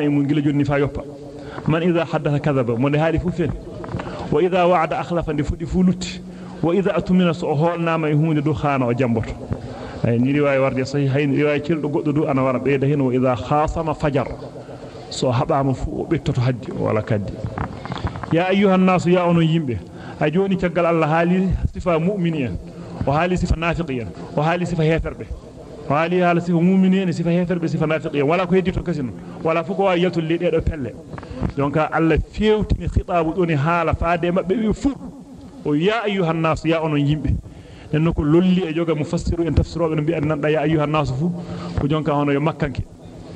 e e gila jonni fa yoppa man idha haddatha kadhaba mo ne haali fu fen wa idha wa'ada akhlafa ndi fudi fu lutti wa idha atmina so holnama e hunde du khana o jamboto ay ni riwaya warde sahih hay riwaya cildo goddo du ana wara beeda hen wa idha khasama fajar so habama fu o bettoto haddi wala kaddi ya ayyuhan nasu ya onon yimbe a joni caggal Allah haali sifa mu'minin وهذه صفة نافقية وهذه صفة هيثر به وهذه صفة مؤمنين صفة هيثر به صفة نافقية ولا كهيدي كسن ولا فقوة يلتو اللي دي دفل دونك على فيوتني خطاب دوني حالة فادي ما بيبي ويا أيها الناس يا أنو يمبي. لأنك للي أجوغ مفسر أن تفسروا بنبي أنن يا أيها الناس فو. فجونك هنا يمكنك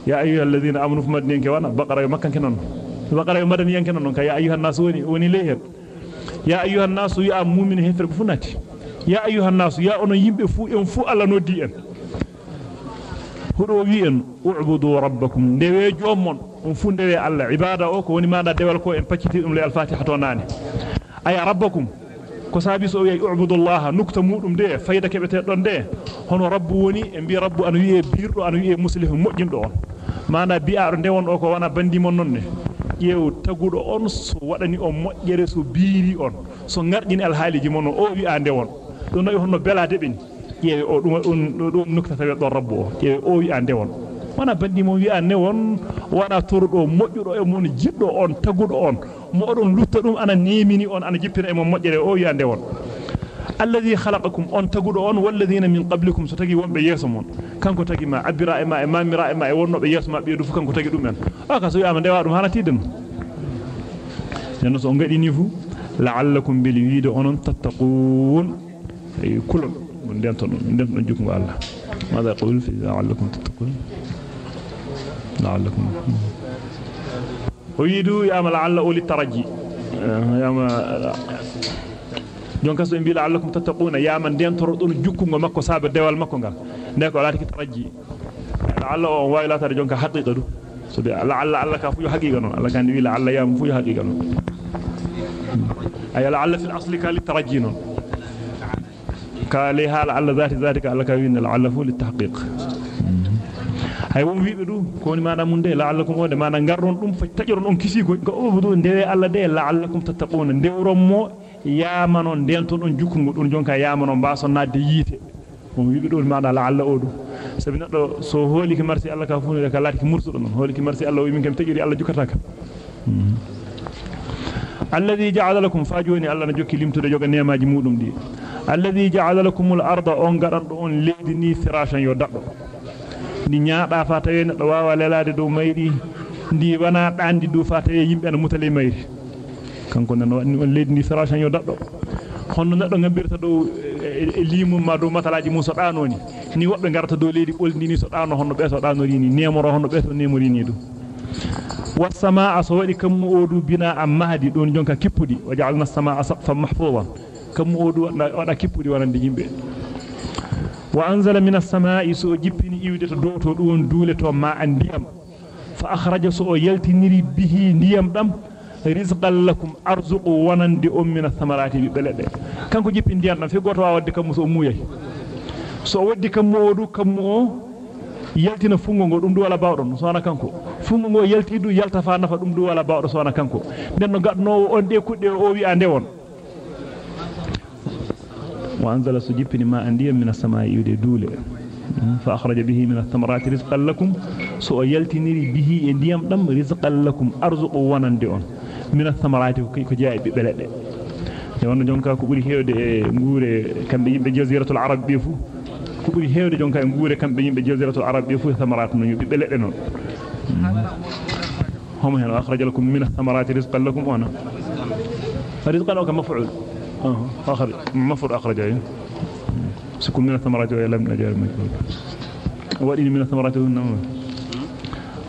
يا أيها الذين آمنوا في مدنين كوانا بقرة يمكنك نن بقرة يمدنين كنن يا أيها الناس وني ليهر يا أيها الناس يا مؤمن هيثر بفناتي يا أيها الناس يا أن يب فو إن فو ألا نودي إن. هروي إن أعبدوا ربكم. نبي جومن إن فو نبي الله. عبادة أوك وني ما ندعو لكم إن بكتي أم للفاتحة تونان أي ربكم كسابي سوي أعبد الله. نكت مورم ده فايدة كبتي تون ده هن رب وني إن بي رب أنو يه بير أنو يه مسلم مجن دون. ما نبي أرن دون أوك وأنا بندي من نني yew tagudo on so waɗani o moƴƴere so biiri on so ngarɗini alhaaliji mon o o wi'a nde won do nayi honno belade ben ƴeewe o dum on dum nukta tawe don rabbu o ƴeewe o wi ande won wana bandi mo wi ande won wana tordo moƴƴudo e mon jiddo on tagudo on mo odon lutta dum ana nemini on ana jippina e mon moƴƴere o wi ande won alladhi khalaqakum on tagudo on walladhina min qablikum so tagi wonbe yeso mon kanko tagi ma abira e ma e mamira e ma e wonno be yeso ma be du fu kanko tagi dum en aka so yama dewa dum hana tidden nenno so ngadi ni fu la'allakum bil wiido onon tattaqun ay kulun mon den ton den don jukko Allah ماذا يقول في لعلكم تتقون لعلكم ويدو يا لعل اولي الترجي يا den toro don jukkungo makko saaba dewal makko ngal ne ko laati taraji la'alla on way laata jonka haqiqa du so be la'alla alla ka fu yo haqiqa non alla kan wi la'alla yam fu yo haqiqa non ay la'alla fil asli ka li taraji non won wiibe du ko ni maada mun de la'allakum wonde maada ngardon dum fa tajiron on kisi ko ko obudu ndewe alla de la'allakum tattaquna ndewron mo yaamano den ton on jukkungo don jonka yaamano baaso nadde yite on wiibe don maada la alla odu sabi neddo so holiki marsi alla ka funde ka laati ki mursudo non holiki marsi alla o min kam tajiri alla jukata ka alladhi ja'ala lakum fajuni alla na jokki limtude joga neemaaji mudum di alladhi ja'ala lakum al-arda on gadando on leydi ni firashan yo dabbo ni nyaada fa tawe neddo waawa lelade dow maydi ndi wana dandi du fa tawe yimbe na mutale maydi kanko nan on leydi ndi firashan yo daddo honno neddo ngambirta do e limum ma do matalaaji muso daanoni ni wobbe garata do leydi boldi ni so daano honno be so daanori ni nemoro honno be so nemori ni do was-samaa so wadi kam odu bina am mahdi don jonka kippudi waja'alna as-samaa saqfan mahfuza kam odu wada kippudi wanande yimbe wa anzala minas samaa'i so jippini iwde to do to dum duule to ma andiyam fa akhraja so yaltiniri bihi ndiyam dam rizqan lakum arzuqu wanandi um min athamarati bi belede kanko jippi ndiyam dam fi goto wa wadde kam so muyay so waddi kam modu kam o yaltina fungo go dum du wala bawdon so na kanko fungo go yalti du yalta fa nafa dum du wala bawdo so na kanko den no gadno on de kudde o wi ande won wa anzala sujipni ma andiyam min as-samaa'i yude dule fa akhraja bihi min ath-thamarati rizqan lakum so yaltiniri bihi e ndiyam dam rizqan lakum arzuqu wanande on min ath-thamarati ko jeey bi belede e wonno jonka ko buri heewde e nguure kambe yimbe jaziratul arab be fu ko buri heewde jonka e nguure kambe yimbe jaziratul arab be fu thamarat no bi belede non هم هنا أخرج لكم من الثمرات رزقا لكم وأنا رزقا أو كمفعول آه. آخر مفر أخرج أيه سكون من الثمرات وإلا من أجل المجهول وإن من الثمرات النمو نعم.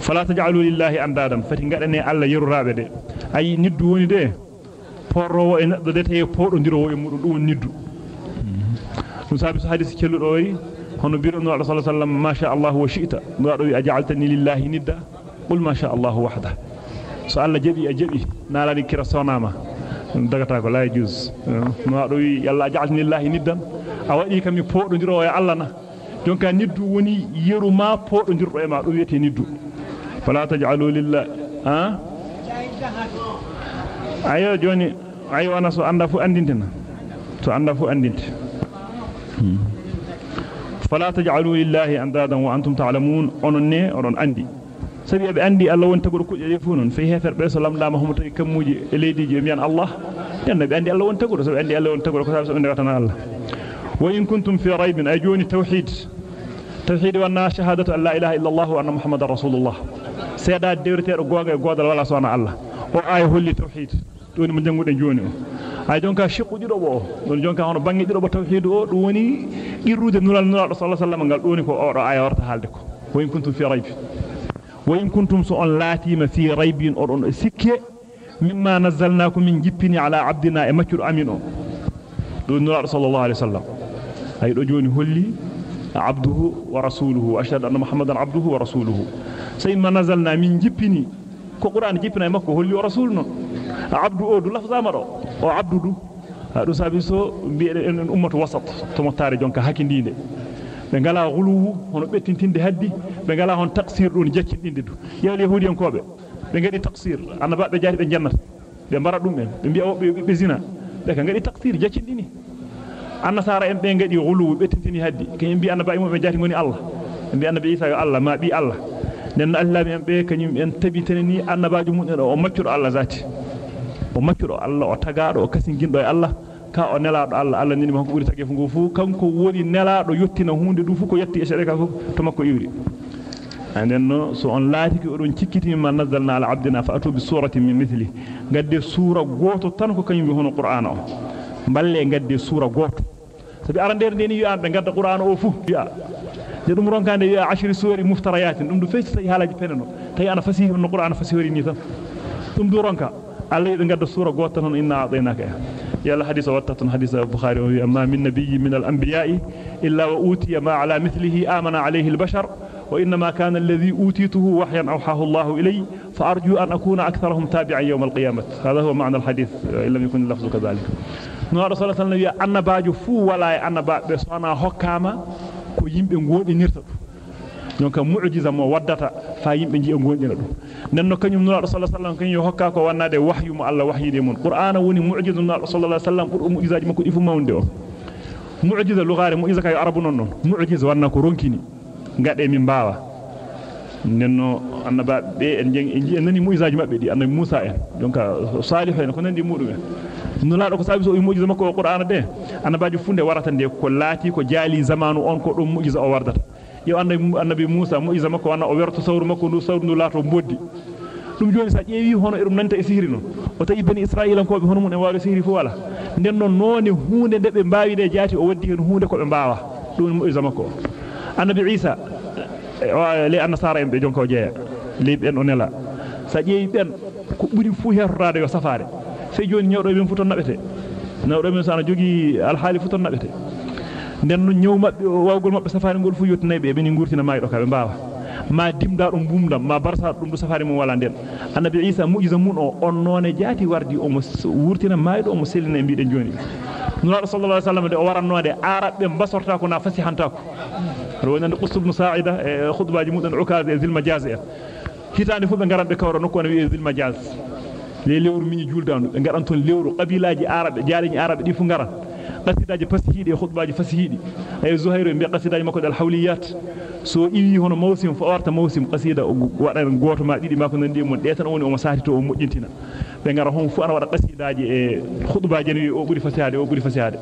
فلا تجعلوا لله أندادا. فتنقل أني ألا يرو رابد أي ندوني دي. فروا إن ذاته يفور ندروا يمرون دون ندو. نصابي سحادث كيلو روي. هنو بيرون الله صلى الله عليه وسلم ما شاء الله وشئت. نقول أجعلتني لله ندا. قل ما شاء الله وحده. سأل جبي أجبي نالني كرسونا ما dagata ko la juz no ado wi yalla aj'altani lillahi niddan a wadi kam mi podondiro e Allah na jonka niddu woni yeru ma podondirdo e ma do wiyete niddu fala taj'alu lillahi ha ayo joni ayo ana so anda fu andintena to anda fu andinte fala taj'alu lillahi andadan wa antum ta'lamun ononne onon andi sabi be andi Allah won tagoro kujje fu non fe hefer be so lamdama homo tawi kammuji e leydiji mi an Allah den be andi Allah won tagoro sabi andi Allah won tagoro ko so be ndegata Allah wa in kuntum fi raybin ay joni tawhid tawhid wa anna shahadatu an la ilaha illa Allah wa anna muhammadar rasulullah seeda dewreteedo goga e godal wala sona Allah o ay holli tawhid doni mo janguden joni o ay jonka shiqu dido bo don jonka hono bangi dido bo tawhid o dum woni irrude nulal nulal sallallahu alaihi wasallam ngal doni ko o do ay warta halde ko wa in kuntum fi rayb وإن كنتم سؤال لاتيم في ريب أرون سكة مما نزلناكم من جبني على عبدنا أمكر أمينه دون الله صلى الله عليه وسلم. أي رجون هلي عبده ورسوله. أشهد أن محمدا عبده ورسوله. سيما نزلنا من جبني كقرآن جبنا أمكر هلي ورسولنا. عبد أود الله فزامره وعبده أرسابيسو بأن أمة وسط. تمتاري جنك هكين دينه. Be ngala gulu hono bettintinde haddi. Be ngala hon taqsir dun jaccindinde du. Yawli yahudi en kobe be ngadi taqsir. Annaba be jaati be jannata be mbara dum en. Be bi'a be be zina. Be ka ngadi taqsir jaccindini annasara en be ngadi gulu bettintini haddi. Kay mbi annaba e be jaati ngoni allah. Mbi annabi isa yo allah ma bi allah. Nen allah en be kanyum en tabitani ni annabaaju mun o maccudo allah zati. O maccudo allah o tagaado o kasingindo e allah ka o nelaado allah allah nini makko buri tagge fu fu kanko woni nelaado yottina hunde du fu ko yetti e shareka fu to makko iwri anden so on laati ko don cikkiti ma nazzalna ala abdina fa atu bi suratin min mithli gadde sura goto tan ko kanyum hono qur'ana o balle gadde sura goto sabi arandere ndeni yu ambe gadda qur'ana o fu ya de dum ronkande wi ashri suwari muftarayatin dum du feeti tay halaji peneno tay ana fasihi no qur'ana fasihori ni tan dum du ronka Allah be gadda sura goto non inna a'tainaka wattatun hadisa bukhari wa amma min nabiyyi min al-anbiya'i illa wa utiya ma ala mithlihi amana alayhi al-bashar وإنما كان الذي أوتيته وحيا أوحاه الله إلي فأرجو أن أكون أكثرهم تابعا يوم القيامة. هذا هو معنى الحديث إن لم يكن اللفظ كذلك. نور صلى الله عليه وسلم أن باجو فو ولا أن باجو بسوانا حكاما ko yimbe godinirta dum donc mu'jiza mo waddata fa yimbe ji godina dum nenno kanyum nura sallallahu alaihi wasallam kanyo hokka ko wannade wahyu mo Allah wahyide mun. Qur'ana woni mu'jiza nura sallallahu alaihi wasallam bur mu'jizaji makko difu mawnde o. Mu'jiza lugare mu'jiza kay arabu non non. Mu'jiza wanna ko ronkini ngade min bawa nenno annaba be en jeng en nani mu'jizaji mabbe di annabi Musa en. Donc salihu en ko nandi mudum en. Nulaado ko saabi so o mu'jiza makko o qur'ana de annabaji funde warata nde ko laati ko jaali zamanu on ko dum mu'jiza o wardata yo annabi Musa mu'jiza makko wana o werto sawru makko ndu sawru ndu laato boddi. Dum joni sa ƴeewi hono e dum nanta e sihri non o tawi bani israila ko be hono mun e waawde sihiri fu wala. Nden non noni hunde de be mbaawi de jaati o waddi hen hunde ko be mbaawa. Dum mu'jiza makko annabi Isa le annasara en be jonko jeeya. Ben en o nela. Sa ƴeewi ben ko buri fu hertorade yo safare sey joni nyawdo ben futon nabete nawdo men sana jogi alhaali futon nabete den no nyaw mabbe wawgol mabbe safaare ngol fu yottinay be ben ngurtina maydo ka be mbaawa ma dimda dum bumdam ma barsa dum do safaare mum wala den annabi isa mu'jiza mun o on none jaati wardi o mo wurtina maydo o mo selina biiden joni nura sallallahu alaihi wasallam de o warannode arabbe basorta ko na fasihanta ko ronande qusbun sa'ida e khutbaji mudan ukaz e zil majaz e hitande fu be ngarambe kawro nokko ne wi zil majaz le lewru miñi juldandu be ngaran ton lewru qabilaji arabe jaaliñi arabe di fu ngaran qasidaji fasihidi e khutbaji fasihidi ay zuhairu be qasidaji makko dal hawliyat so iwi hono mawsim fo warta mawsim qasida wadan goto ma didi mako nandi mon de tan woni o mo sati to o mojjintina be ngara hon fu ana wada qasidaji e khutbaji ni o buri fasihade o buri fasihade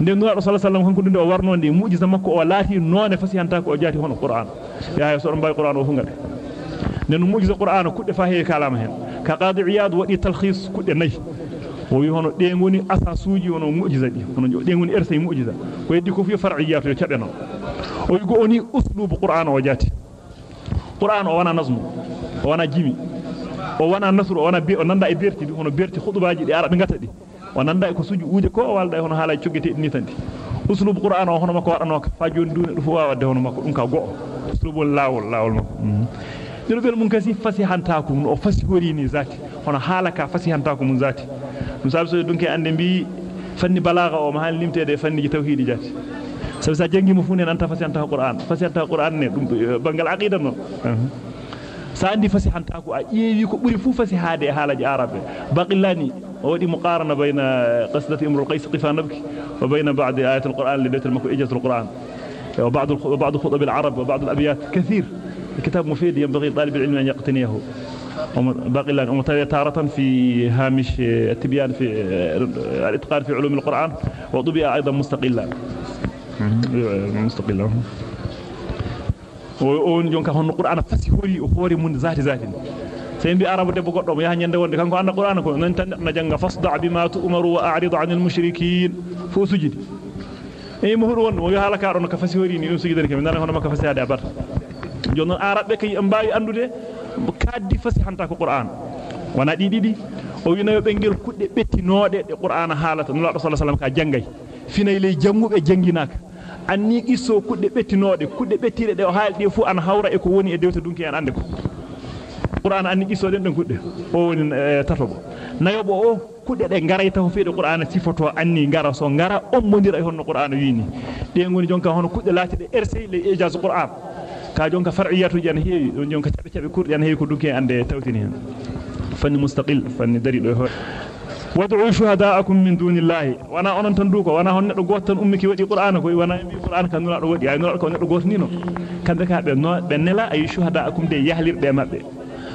nden no rasul sallallahu alaihi wasallam warno ndi mu'jiza makko o laati none fasihanta ko o jaati hono qur'an ya so don bay qur'an o fu ngade nden mu'jiza qur'an kudde fa he kalama hen ka qadi iyad wadi talkhis kudde nay o wi hono de ngoni asasuji wono mu'jiza di hono de ngoni ersay mu'jiza. Ko yeddi ko fi far'iyatu yo tabe non. O wi go oni uslubu qur'an o jaati. Qur'an o wana nazmu o wana jimi o wana nasru o wana be o nanda e berti hono berti khutbaaji di arabe ngata di o nanda e ko suju uuje ko walda hono haala ciogete ni tandi uslubu qur'an o hono makko wadano ka fa joni dune fu wawa de hono makko dum ka go uslubu lawol lawol makko. Dino bel mun kasi fasihanta ko mun o fasihori ni zati hono haala ka fasihanta ko mun zati dum sabi so dunke ande bi fanni balagha o ma han limtede fanni tawhidi jati sabi sa jangi mo fu ne anta fasihanta qur'an fasihanta qur'an ne dum bangal aqida non sa andi fasihanta ko a ƴeewi ko ɓuri fu fasihade e haalaji arabe baqillani o waɗi muqarana bayna qasdati imrul qais qifa nabki wa bayna ba'd ayat alquran li bayt المكو إجازة القرآن وبعض وبعض خطب العرب وبعض الأبيات كثير كتاب مفيد ينبغي طالب العلم أن يقتنيه باقي لك تارة في هامش التبيان في الإتقان في علوم القرآن وطبيعة أيضا مستقلة مستقلة وون جونكا هون القرآن فسيخوري أخوري من ذات ذات. سين بي عربو دبو قدوم يا نين دوند كانكو ان القران كو نين تان ما جانغا فصدع بما تؤمر وأعرض عن المشركين. فو إيه سجد اي مهر وون ويا هالا كارون كفاسيوري ني سجد ني نان هون ما كفاسي ادي ابار جون عرب بك امباي اندودي kaddi fasi hanta ko qur'an. Wana di didi o winayo nayo bengel kudde bettinode de qur'ana halata nula sallallahu alaihi wasallam ka jangay. Finay ley jangube janginaka anni isso kudde bettinode kudde bettire de o haaldi fu an hawra e ko woni e dewta dunki en ande ko. Qur'an anni isso den den kudde o woni tatobo nayobo o kudde de garayta taw feede qur'an sifoto anni ngara. So ngara on mondira e honno qur'an wiini. De ngoni jonka hono kudde laatide RC le ijaz qur'an ka jonka far'iyatu jan heewi don jonka caɓe caɓe kurdi an heewi ko dunki ande tawtini. Hen fanni mustaqil fanni dari do ho wad'u shuhada'akum min dunillahi. Wana onon tan duko wana hon neddo goto tan ummiki wadi qur'ana ko wana bi qur'an kan nula do wadi ay nula ko neddo goto nino kambe ka be no be nela ay shuhada'akum de yahlirbe mabbe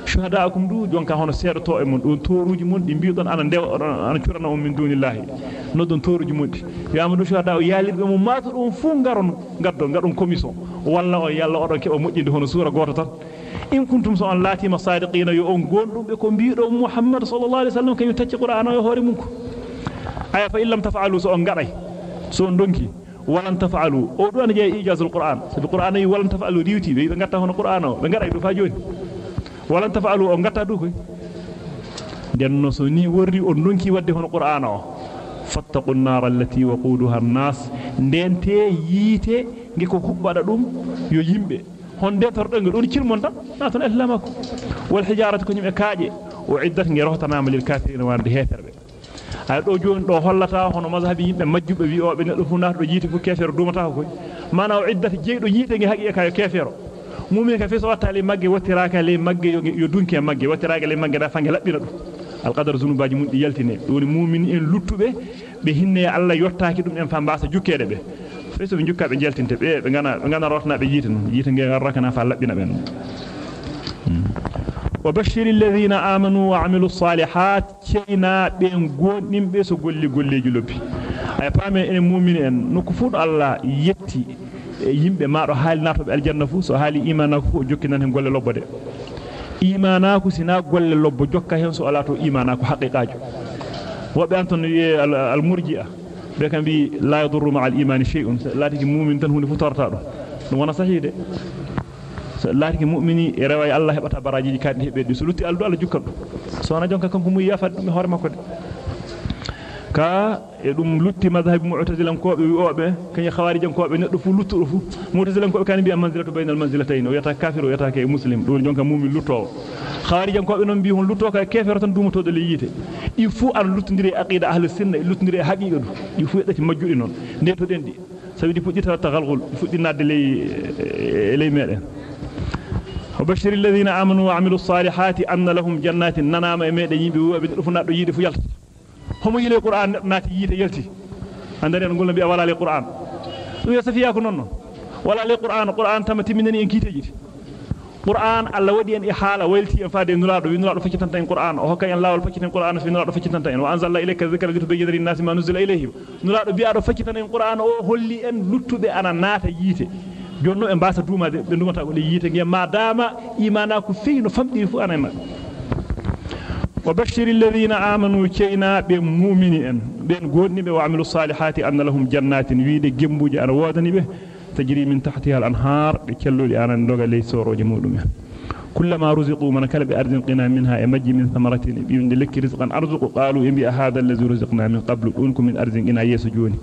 shuhada'akum du jonka hono seedo to e mon don toruji mon di biidon ana dew ana curana on min dunillahi no don toruji mon di yama do shuhada'u yahlirbe mo mato dum fu ngaron gaddo ngadon commission walla o yalla odon kebo mojjinde hono sura goto tan in kuntum so on latima sadiqina yo on gondum be ko biido muhammad sallallahu alaihi wasallam kay tacci qur'ana yo hore munko aya fa illam taf'alu so on gaday so on donki walan taf'alu o do an jey ijazul qur'an sabi qur'an yi walan taf'alu diwti be ngatta hono qur'an o be gaday do fa joni walan taf'alu o ngatta du koy. Denno so ni worri on donki wadde hono qur'an o fattaqun nar allati waquduha an-nas ndente nge ko hubbada dum yo yimbe honde tordo don cirmon tan na ton islamako wal hijaratu ko nyimbe kaaje o iddat nge rohtanama lil kafirin warde heferbe ay do joni do hollata hono mazhabi yimbe majjube wi o be neddo fu nato do yiite fu kefero dumata ko koy. Mana o iddat jeydo nge ngi haqi kay kefero mumi ka so watta le magge wattiraka le magge yo dunki e magge wattiraka le magge da fange labbina dum. Al qadar zunubaji mun di yaltine. Woni mu'min en luttube be hinne alla yottaaki dum en fa mbasa jukkede be feso be jukka be jeltinte be be ngana be ngana rotna be yiten non yite nge rakana fa labbina ben wa bashiril alladhina amanu wa amilu salihat cheyna be gondimbe so golli golleji lobbi. Ay pame en mu'min en. Nokku fu Allah yetti yimbe maado haali nato be aljanna fu so haali imana fu jokkinan hen golle lobbode imana ku sina golle lobbo jokka hen so ala to imana ku haqiqaaju wobe anton yi al murji'a be kam bi la yadurru ma al iman shay'un latiki mu'min tan hunde fu torta do dum wana sahide latiki mu'mini e rewa Allah hebata baraji kaddi hebbe so lutti aldu Allah jukkan so wana jonka kanko mu yafa dum hore makko de ka e dum lutti madhhab mu'tazilan ko be wi'obe kany khawarijan ko be neddo fu luttudo fu mu'tazilan ko be kan bi manzilatu bainal manzilatayn o yata kafiru yata ke muslim do jonka mu'min lutto khawarijan ko be non bi hon lutto ka kefero tan dumoto de le yite il faut an luttindire aqida ahli sunna luttindire haqiqa du il faut dati majjudi non de to den di sabi di fuddi tagalgul fuddi nadde ley ley meden وبشر الذين آمنوا وعملوا الصالحات أن لهم جنات ننام ميدن يبي وبدفنا دو يدي fu yalta yite yelti andare en golna bi wala le qur'an dum yo safiya ko nonno wala le qur'an qur'an tamati minani en kiteji qur'an alla wadi en ihala welti en faade nulaado wi nulaado faccitanta en qur'an o hokka en lawol facciten qur'an fi nulaado faccitanta en wa anzalna ilayka dhikra litubayyana lin-nasi ma nuzila ilayhim nulaado bi'ado faccitana en qur'an o holli en luttube ana naata yite jonno e mbasa duumade be dumata ko le yite ngi ma dama imana ko fi no famdi fu ana mabbe وبشر الذين آمنوا كينا بمؤمنين بين غودني به وعملوا الصالحات أن لهم جنات ويد جنبوج أنا وادني به تجري من تحتها الأنهار بكلوا أنا ندوغ لي سورو جمودم كلما رزقوا من كلب أرض قنا منها أمجي من ثمرة بيون لك رزقا. أرزق قالوا إن هذا الذي رزقنا من قبل أنكم من أرض قنا يسجوني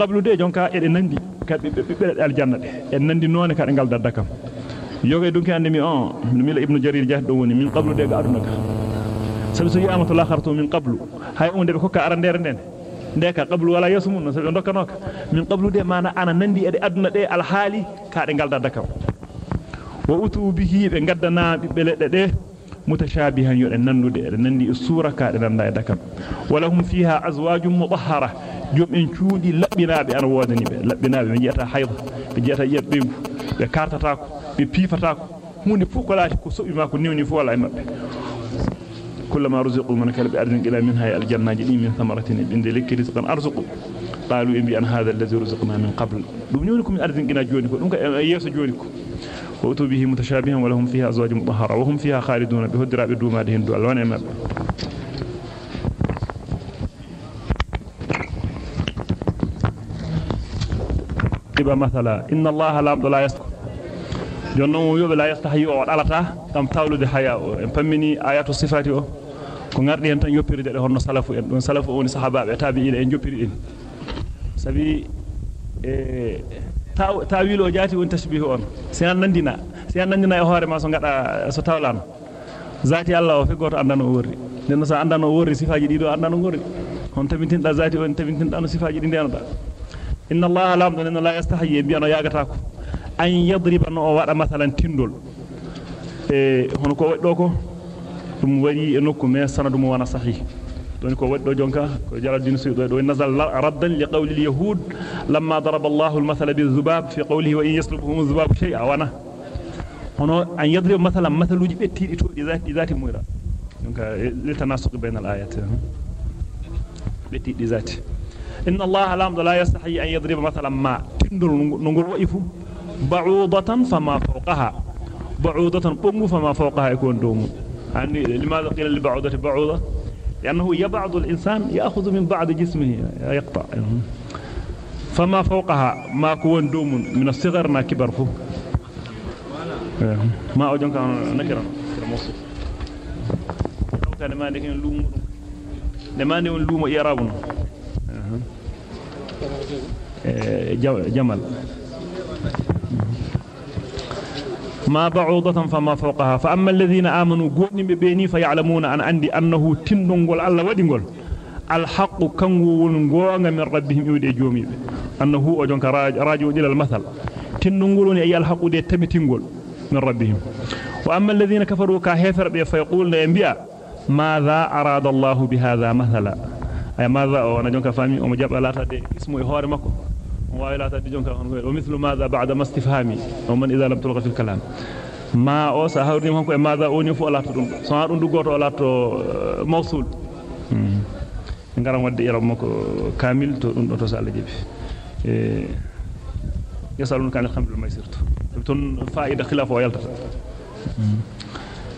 qablu de jonka ede nandi kadbe be aljanna de en nandi none kada ngal daddakam yoge dunki ande mi on mi la ibnu jarir jah سبسو يامت الله خرطو من قبل. هاي اون دبكوكا عران دير دين ديكا قبل ولا يسمون نسبيون دوكا نوكا من قبل دي مانا أنا نندي أدي ادنا دي الحالي. كاري نغال دادكا ووتو بيه دي نغدنا بيلي دي متشابها يؤن نندو دي. نندي السورة كاري نغال دادكا ولهم فيها أزواج مطهرة. جم انشودي لبنا بي أنا وادني بي. لبنا بي. من جيتا حيضة. من جيتا يبيمو بي كارتا تاكو. بي بيفا تاكو. هوني فوق ولاشي كو سوء ماكو نيوني فوق ولاي مبي كلما رزقوا من كلب أرزق إلى منها الجنة جدي من ثمرة بند لك رزقا. أرزقوا. قالوا إن بأن هذا الذي رزقنا من قبل. دونيونكم من أرزق إلى جونكم يس جونكم وأتوا به متشابها ولهم فيها أزواج مطهرة. وهم فيها خالدون. بهدرا بدوما دهن دول ونعم مثلا إن الله لا لا يسكت jonnon mo yobe la yastahi o dalata kam tawlude haya o. En pammini ayatu sifati o. Ko ngardi hen tan yoppirde de honno salafu en. Don salafu woni sahabaabe tabi'in en joppiri en. Sabi e tawilo jati won tashbih on. Si an nandina si an nandina e hoore ma so ngada so tawlano zati allah o fe goto andano o worri. Den so andano o worri sifaji dido andano ngorri hon tabintinda zati on tabintinda no sifaji di ndenoda inna allaha lam la yastahi bi an yagata ko أن يضرب نوع مثلا تندول هنا كوا دوكو دم وري نوكو ما سنة دم وأنا صحي دون كوا دو جونكا جل الدين سيد دو نزل ردا لقول اليهود لما ضرب الله المثل بالذباب في قوله وإن يسلبهم الذباب شيء وأنا هنا أن يضرب مثلا مثل وجب تير تو ذات ذات ميرا دونك لتناسق بين الآيات بتير إن الله لا يستحي أن يضرب مثلا ما تندول نقول وقفوا بعوضة فما فوقها بعوضة بوم فما فوقها يكون دوم يعني لماذا قيل لبعوضة بعوضة لأنه يبعض الإنسان يأخذ من بعض جسمه يقطع فما فوقها ما كون دوم من الصغر ما كبر ما أجنك نكرا موصوف كان ما لكن لوم نقول لوم إيرابنا جمل ما بعوضة فما فوقها. فأما الذين آمنوا قوم ببيني فيعلمون أن عندي أنه تندنقل الله ودنقل الحق كنغو نغوغا من ربهم يودي جومي. أنه أجنك راجع إلى المثل. تندنقلون أي الحق دي تمتنقل من ربهم. وأما الذين كفروا كهفر فيقولون أنبياء ماذا أراد الله بهذا مثلا؟ أي ماذا أنا جنك فامي ومجاب لا تدي اسمه هوري مكو. ومثل ماذا بعد ما استفهامي؟ ومن إذا لم تلغ في الكلام. ما أو سهر ديما كو ماذا أو نيفو ألا تدون سهر أندو غور ألا تو آه، موصول. نغرام ودي يرام مكو كامل تو أندو تسال جيبي. إيه، يسألون كان الخمر ما يصير تبتون فائدة خلاف ويلتر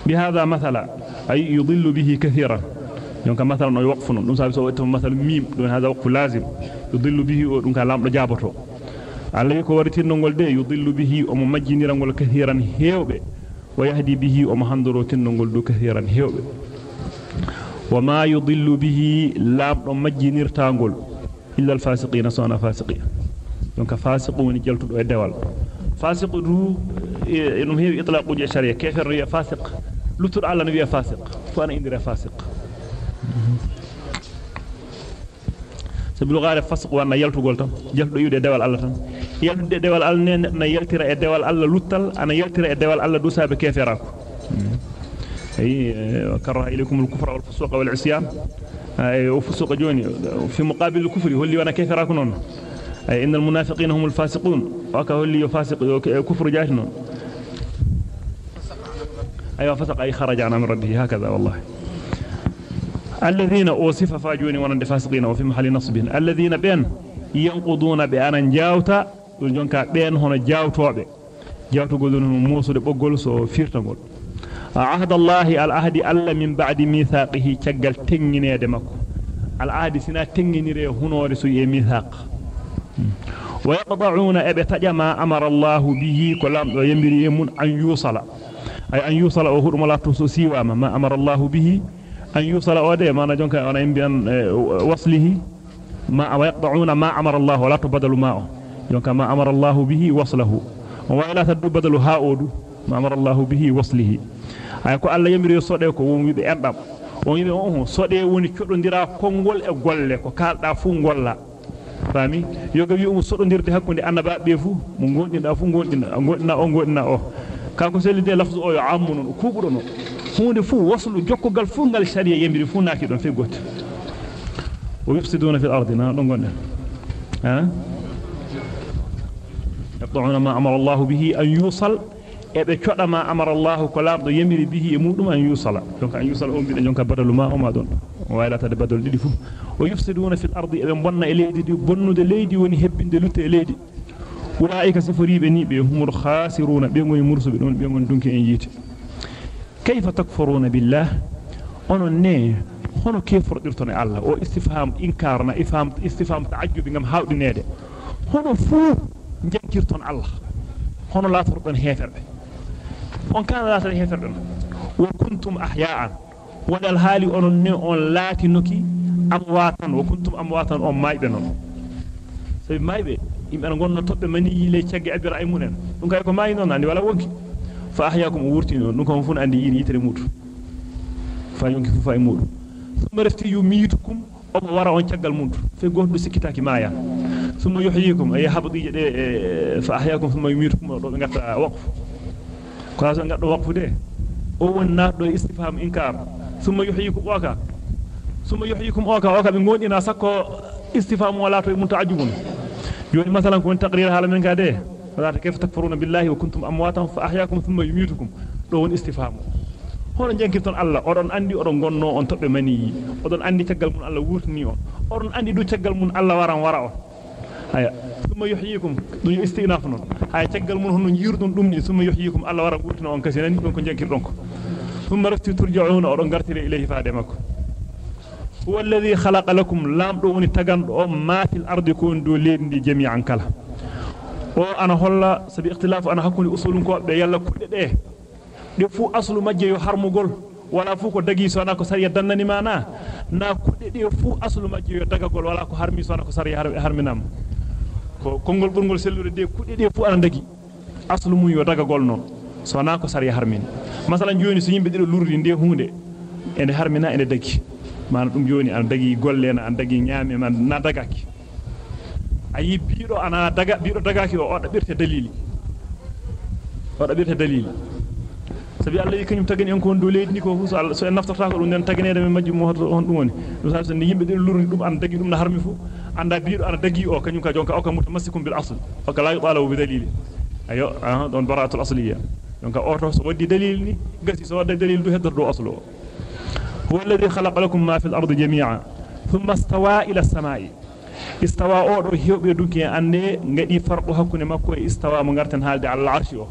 بهذا مثلا أي يضل به كثيرا. يوم كان مثلا يوقفون نمسا بسوء مثلا ميم. دون هذا وقف لازم. Yudillu bihi o dum ka lamdo jaboto Allah ko waritinno ngol de yudillu bihi o mo majjinira ngol kathiran hewbe wa yahdi bihi o mo handoro tinno ngol du kathiran hewbe wama yudillu bihi lamdo majjinirta ngol illa al fasiqina sana fasiqin donc fasiqu woni jaltudo e dewal fasiqu du enum heewi itlaqu je sharia kefer ya fasiq lutur Allah no wiya fasiq fu ana indira fasiq sabu lugare fasq wa na yaltu gol tan. Jaldo yude dewal alla tan. Yaltu de dewal alla ne na yaltira e dewal alla luttal ana yaltira e dewal اي كره اليكم الكفر والفسوق والعصيان اي وفسوق جوني في مقابل الكفر هو اللي وأنا كيف راكنون اي ان المنافقين هم الفاسقون وك هو اللي يفاسق كفر جاهنون أيوه فسق اي خرج عنا من ربه هكذا والله الذين أوصف فاجوني وأنا فاسقين وفي محل نصبين الذين بين ينقضون بأن جاوتا جونكا بين هنا جاوتا بي جاوتا قدون موسو دي بقل سو فيرتا قول. عهد الله الأهد ألا من بعد ميثاقه تقل تنين يا دمكو. الأهد سنا تنين ري هنا ورسو ميثاق. ويقضعون أبتا جما أمر الله به كلام ينبري أن يوصل. أي أن يوصل أهور ملاتو سيوا ما أمر الله به أن يوصل أوديه ما نجونك أنا يمبيان آه، وصله. ما ويقطعون ما أمر الله ولا تبدل ماء يونك ما أمر الله به وصله. وإلا تبدل هاود ما أمر الله به وصله. أيكو ألا يمري صدقه ومي بأبب ومي بأمه صدقه وني كرون ديرا كونغول أغول لكو كال تافون غولا. فامي يوغبي أمه صدقه ديرا كون دي أنباء بيفو مغون دينا فون غون دينا غون دينا أو غون دينا أو كاكو سيلي دي لفظ أو يعامون كوكو دونو hunde fu waslu jokkogal fu ngal sharia yembiri fu naaki don fe gotti o yufsiduna fil ardi na don gonde ha يقطعون ما أمر الله به أن يوصل ebe coda ma amara Allah ko lamdo yemiri bihi e mudum an yusala donc an yusala on bida jonka badalu ma o ma don wayla tade badal didi fu o yufsiduna fil ardi ebe bonna e leydi di bonnude leydi woni hebbinde lutte e leydi ulaika sifaribe ni be humul khasiruna be ngoni mursube don be ngon dunki en yiti كيف تكفرون بالله؟ انو ني هونو كيفر ديرتوني الله؟ أو استفهام إنكار ما إفهام استفهام تعجب نغم هاودي نيدي هونو فو نجيرتون الله. هونو لا تردن هيفر اون كان لا تردن هيفر وكنتم أحياء. يعني ولا الهالي اون ني اون لاتي نوكي امواتا وكنتم امواتا اون مايدن سي مايبي. يم ان غون نوتوبي ماني يلي تشاغي إبراهيم نون دونك ماي نون اندي ولا وونكي fa ahyaakum wurtino dum ko fun andi yiri yitere mudu fa yonki fu fa e mudu summa rafti yumitukum o wara on ciagal mudu fe gondo sikitaaki maya summa yuhyikum ay habdije de fa ahyaakum summa yumitukum do be ngata waqfu ko so ngaddo waqfu de o won naado istifham inkar summa yuhyikum waka summa yuhyikum waka waka be gondina sakko istifham wala to mun ta'ajjubun joni masalan ko taqrir hala men gade wala فذلك كيف تكفرون بالله وكنتم أمواتا فأحياكم ثم يميتكم. لون استفهامه هون جن كيف الله. أرن عندي أرن غنو أن تبي مني. أرن عندي تجعل من الله ورني أرن عندي دو تجعل من الله ورا ورا هيا. ثم يحييكم. دون استئنافنا هيا. تجعل من هون يردون دمني. ثم يحييكم. الله ورا ورنا أن كسينا نحن كن جن كيف ثم رفت ترجعون. أرن قرتي إليه فادمكم. هو الذي خلق لكم لام دون تجعل ما في الأرض يكون دولين جميعا كلام o ana holla sabi ikhtilafu ana hakkunde usulun ko be yalla kudde de de fu aslu majje yo harmugol wala fu ko dagi sona ko sariya dannani mana na? Kudde de fu aslu majje yo dagagol wala ko harmi sona ko sariya harminam. Ko kongol burgol sellude de kudde de fu ana dagi aslu mum yo dagagol non sona ko sariya harmin. Masalan joni so yimbe dido lurdi de hunde ene harmina ene dagi mana dum joni an dagi golle na an dagi nyaame man na dagaki ayi biido ana daga biido dagaki o oda birte dalili oda birte dalili sabi Allah yi kanyum tagani en ko do leydi ni ko fu so en naftata ko dum den taganede men majjum mo on dum woni dum sa so yimbe den lurni dum an dagi dum na harmi fu anda biido ana dagi o kanyum ka jonka o ka mutamassikum bil asl o ka la yuqalu bi dalili ayo ah don baratul asliya donc o to so waddi dalil ni gasi so wadda dalil du heddo do aslo هو الذي خلق لكم ما في الأرض جميعا ثم استوى إلى السماء استوى أورو هيوبي دوكي أني غدي فرق حكوني مكو استوى مغارتن حالدي على العرش أو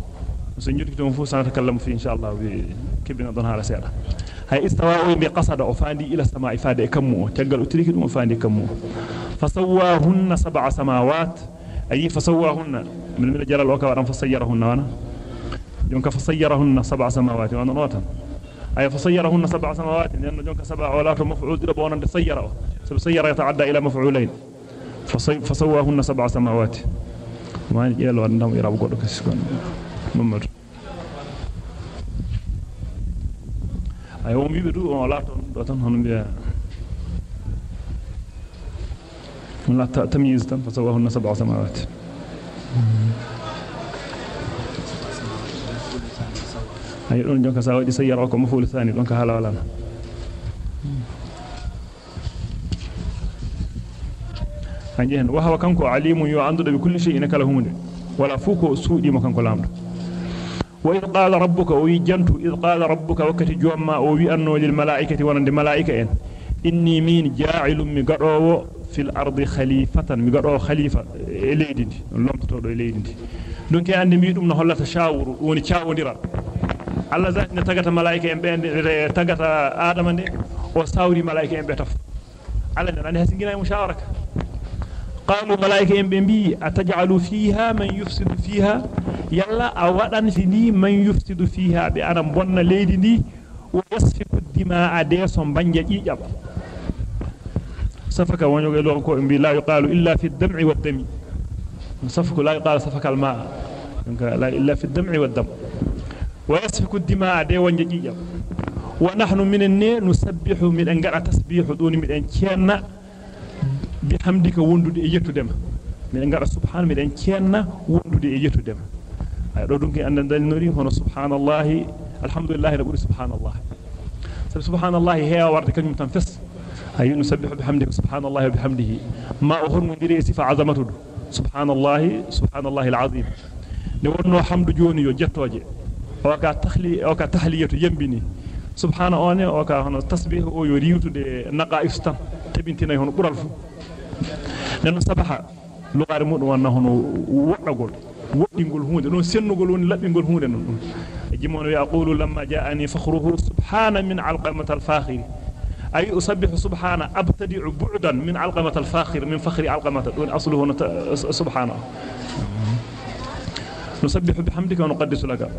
سنجدك تون فو سنتكلم فيه إن شاء الله كبنا دون هذا سيرا هاي استوى أو بقصد أو فاندي إلى السماء فادي كمو تقل أتريك دون فاندي كمو فسواهن سبع سماوات أي فسواهن من من جلال وكوارن فسيرهن وأنا يونك فسيرهن سبع سماوات وأنا نوتا أي فصيرهن سبع سماوات لأن جونك سبع ولات مفعول ربونا سيره سير يتعدى إلى مفعولين فسواهن سبع سماوات. ما يلو أنهم يرابوا قولك سكون ممر. أي هم يبدو ولات دوتن هم بيا. لا تمييز فسواهن سبع سماوات. ay don jonka sa wadi sayyara ko maful thani don ka hanje hen wa hawa kanko alimu yo andudo bi kulli shay'in kala hunde wala fuko suudi mo kanko lamdo wa id qala rabbuka wa jantu id qala rabbuka wakati jomma o wi anno lil malaikati wonande malaika en inni min ja'ilun mi gadowo fil ardi khalifatan mi gadowo khalifa e leydi ndi lomtoto do e leydi ndi donc ande mi dum no hollata shawuru woni ciawondira Allah zati ne tagata malaika en be tagata adama ne o sawri malaika en be taf Allah ne nani hasingina mushawaraka man yufsidu fiha yalla awadan fini man yufsidu fiha be ana bonna leydi ndi wa yasfiku dimaa de so banja jijaba safaka wonyo ge lo ko bi la yuqalu illa fi ad-dam'i wad-dami safku la yuqalu safaka al-ma' la illa fi ad-dam'i wad-dam ويسفك الدماء دي وانجا جيجام ونحن من الني نسبح من أنقر تسبيح دون من أنكينا بحمدك وندد إجتو دم من أنقر سبحان من أنكينا وندد إجتو دم أيضا دونك أن نريد هنا سبحان الله الحمد لله نقول سبحان الله سبحان الله هي ورد كلمة تنفس أي نسبح بحمدك سبحان الله وبحمده ما أخر من ديري صفة عظمته سبحان الله سبحان الله العظيم نورنو حمد جوني يجتوجي وكا تخلي وكا تحلية يمبني سبحان الله وكا هنا تسبيح أو يريوتو دي نقائص تام تبنتنا هنا قرال فو نن سبحا لغار مودو وأنا هنا ودغول ودingol hunde non sennugol woni labbingol hunde non jimon yaqulu lamma ja'ani fakhruhu subhana min alqamati al-fakhir. أي أسبح سبحانه أبتدع بعدا من علقمة الفاخر من فخر علقمة دون أصله سبحانه نسبح بحمدك ونقدس لك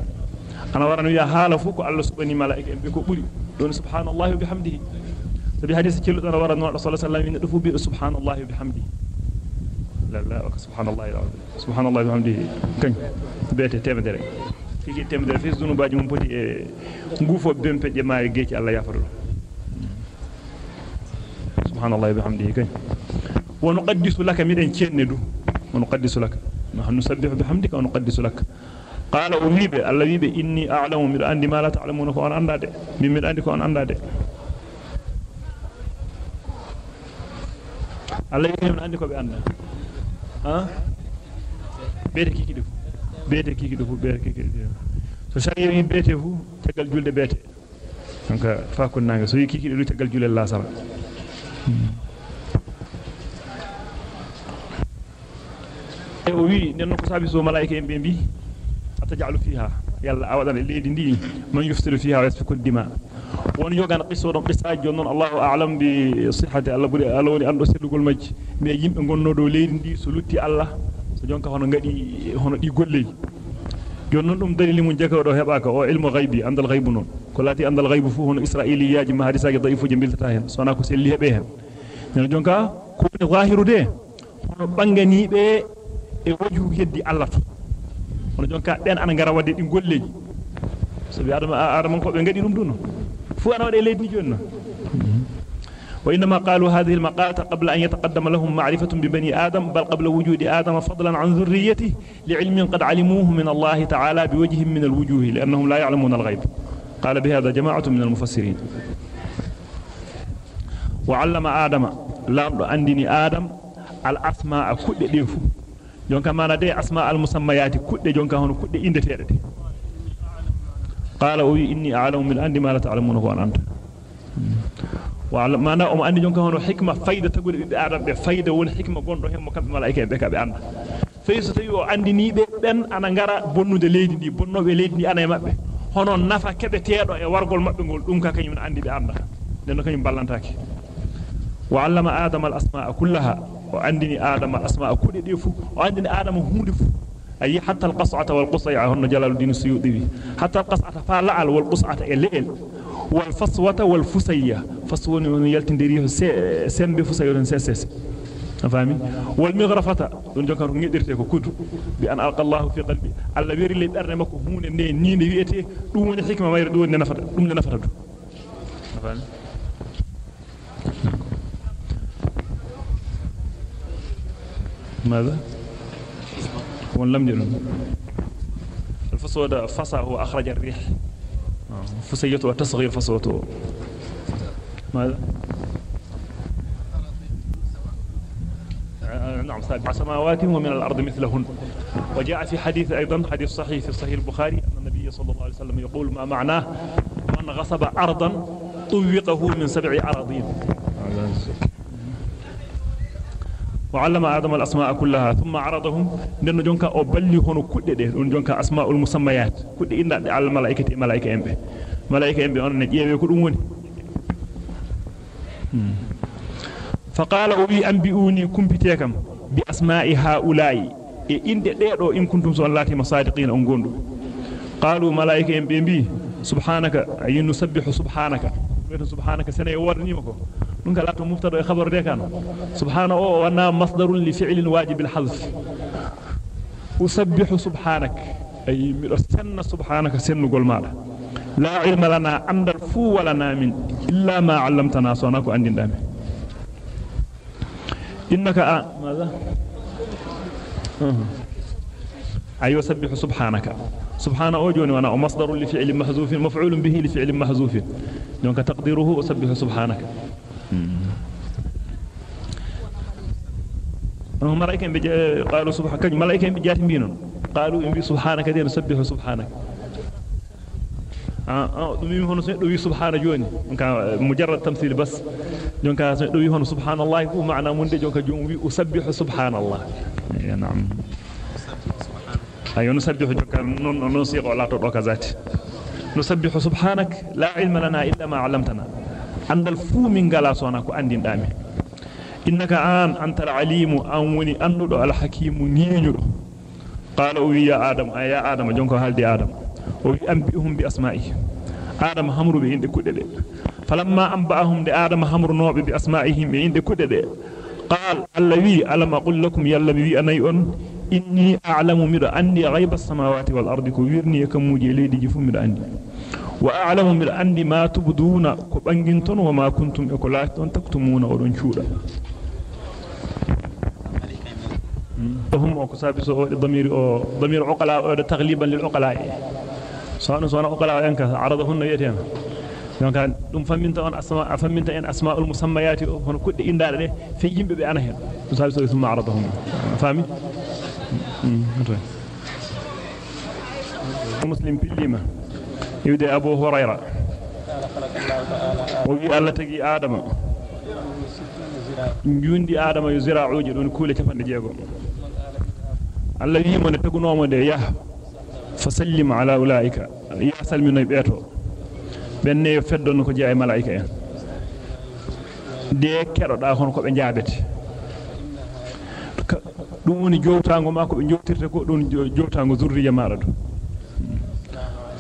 أنا ورنا يا حال فوق الله ملائكة بكو بولي سبي حديث ورنا رسول الله صلى الله عليه وسلم سبحان الله وبحمده لا لا سبحان الله سبحان الله وبحمده كن بيت تيمدر في تيمدر في ذنوباجي من بودي غوفو بيمبه ماي جيتي الله يغفر سبحان الله وبحمده كن ونقدس لك ميدن كيندو ونقدس لك نحن نسبح بحمدك ونقدس لك قال أميب الله يبي إني أعلم من عندي ما لا تعلمون فأنا أنداد من من عندك أنا أنداد يبي من عندك بأن ها بيتك كي دفو بيتك كي دفو بيتك كي دفو so sari wi bete fu tagal julde bete donc fa ko nanga so yiki kidi lu tagal julde la sara e o wi nenno ko sabi so malaika en be bi atajalu fiha yalla awadan leedi ndi man yufsiru fiha wa yasfiku dima وأنا يوغان قيسو دون قيسا جونن الله اعلم بصحه الله بري الله ولي اندو سيدو غول ماج مي ييم غون نودو ليري دي سلوتي الله سو جونكا هونو غادي هونو دي غولي جونن دوم دليل مون جيكو دو هباكا أو علم غيبي عند الغيب نون كلاتي عند الغيب فو هونو اسرائيل ياج ما حديثا جي ضيفو جي ميلتا هين سونا كو سي ليبي هين نون جونكا كون ظاهر دي هونو بانغاني بي اي وجو يدي الله تو هونو جونكا دين أنا غارا وادي دي غولي سو بي آدم آدم كو بي غادي دوم دونو wade leydi jonna وإنما قالوا هذه المقالة قبل أن يتقدم لهم معرفة ببني آدم بل قبل وجود آدم فضلا عن ذريته لعلم قد علموه من الله تعالى بوجه من الوجوه لأنهم لا يعلمون الغيب. قال بهذا جماعة من المفسرين وعلم آدم لا عندني آدم الأسماء كل ديفو jonka mana de asma al musammayati kudde jonka hono kudde indetede de qala o inni a'lamu min andi ma la ta'lamuna wa anta wa mana o andi jonka hono hikma fayda tagude bibbe adam be fayda woni hikma gondo hen mo kambe malaika be kabe anda fayso tawi o andini be ben ana ngara bonnude leydi ndi bonnobe leydi ndi ana e mabbe hono nafa kebe teedo e wargol mabbe ngol dum ka kanyum andi be anda den kanyum ballantaki wa allama adama al asma'a kullaha وعندني آدم أسماء كل دي فو وعندني آدم هود فو أي حتى القصعة والقصيعة هن جلال الدين السيوطي. حتى القصعة فالعل والقصعة الليل والفصوة والفسية. فصوة يلتن دريه سم بفسية سيسس فاهمين والمغرفة. دون جوكر نيدرتي كو كود بأن ألقى الله في قلبي. الله بيري لي برنا مكو هون ني ني ويتي دوم حكمة ما يردو نفر دوم نفر فاهمين ماذا؟ وان لم يرن الفصوة فصى هو أخرج الريح فسيته تصغير فصوته ماذا نعم سبع سماوات ومن الأرض مثلهن وجاء في حديث أيضا حديث صحيح في صحيح البخاري أن النبي صلى الله عليه وسلم يقول ما معناه من غصب أرضا طوقه من سبع أراضين وعلم آدم الأسماء كلها ثم عرضهم لأن جونكا أو بلي هونو كل ده لأن جونكا أسماء المسميات. كل إن على الملائكة ملائكة أمبي ملائكة أمبي أنا نجيه كل أموني. فقال أبي أنبئوني كمبتيكم بأسماء هؤلاء. إن ديرو إن كنتم صلاتي مصادقين أنقوندو قالوا ملائكة أمبي بي سبحانك أي نسبح سبحانك؟ سبحانك؟ سنة يورني مكو. دونك لا تو خبر دي كان سبحان الله وأنا مصدر لفعل واجب الحذف. أسبح سبحانك. أي سن سبحانك سن غول مادا لا علم لنا عند الفو ولا نامن إلا ما علمتنا صنعك عندنا دامي إنك آ... ماذا؟ أيوة سبح سبحانك. سبحان أوجوني وأنا مصدر لفعل محذوف مفعول به لفعل محذوف دونك تقديره وسبح سبحانك. ملائكة قالوا سبحانك ملائكة بجات مينون قالوا إن سبحانك دي نسبح سبحانك. آه دوي هون دوي سبحان جوني. مجرد تمثيل بس. جونك دوي هون سبحان الله هو معنى من دي جونك جون وي أسبح سبحان الله. نعم أيوة نسبح جونك نصيغ على تدوك ذات نسبح سبحانك لا علم لنا إلا ما علمتنا عند الفو من غلا سونك أندين دامي إنك آن أنت العليم أنوني أندو الحكيم نينيو قال يا آدم يا آدم جونك هالدي آدم وينبئهم بأسمائهم آدم همر بإند كدد فلما أنبأهم لآدم همر نوب بأسمائهم بإند كدد قال الذي ألم أقول لكم يلا بي أنا يؤن إني أعلم من أني غيب السماوات والأرض كويرني كموجي ليدي جفو من أني وأعلم من أن ما تبدون كبنجنتون وما كنتم إكلاتون تكتمون أورون شورا وهم أكساب سوء الضمير ضمير عقلاء تغليبا للعقلاء سوانا سوانا عقلاء أنك عرضهن يتيما لأن كان لم فمنت أن أسماء فمنت أن أسماء المسميات هن كل إن دار له في جنب بأنه أكساب سوء ثم عرضهم فاهمين مسلم بليمه yude abu hurayra o wi alla tagi adama njundi adama yo zira'uji don kuule capande jeego alla wi mo ne tagunomo de yah fasallim ala ulaika ya salmino beeto benne yo feddon ko jeey malaika en de kedoda hono ko be jaabete dum woni jowtango ma ko be jowtirte ko don jowtango zurriya maada do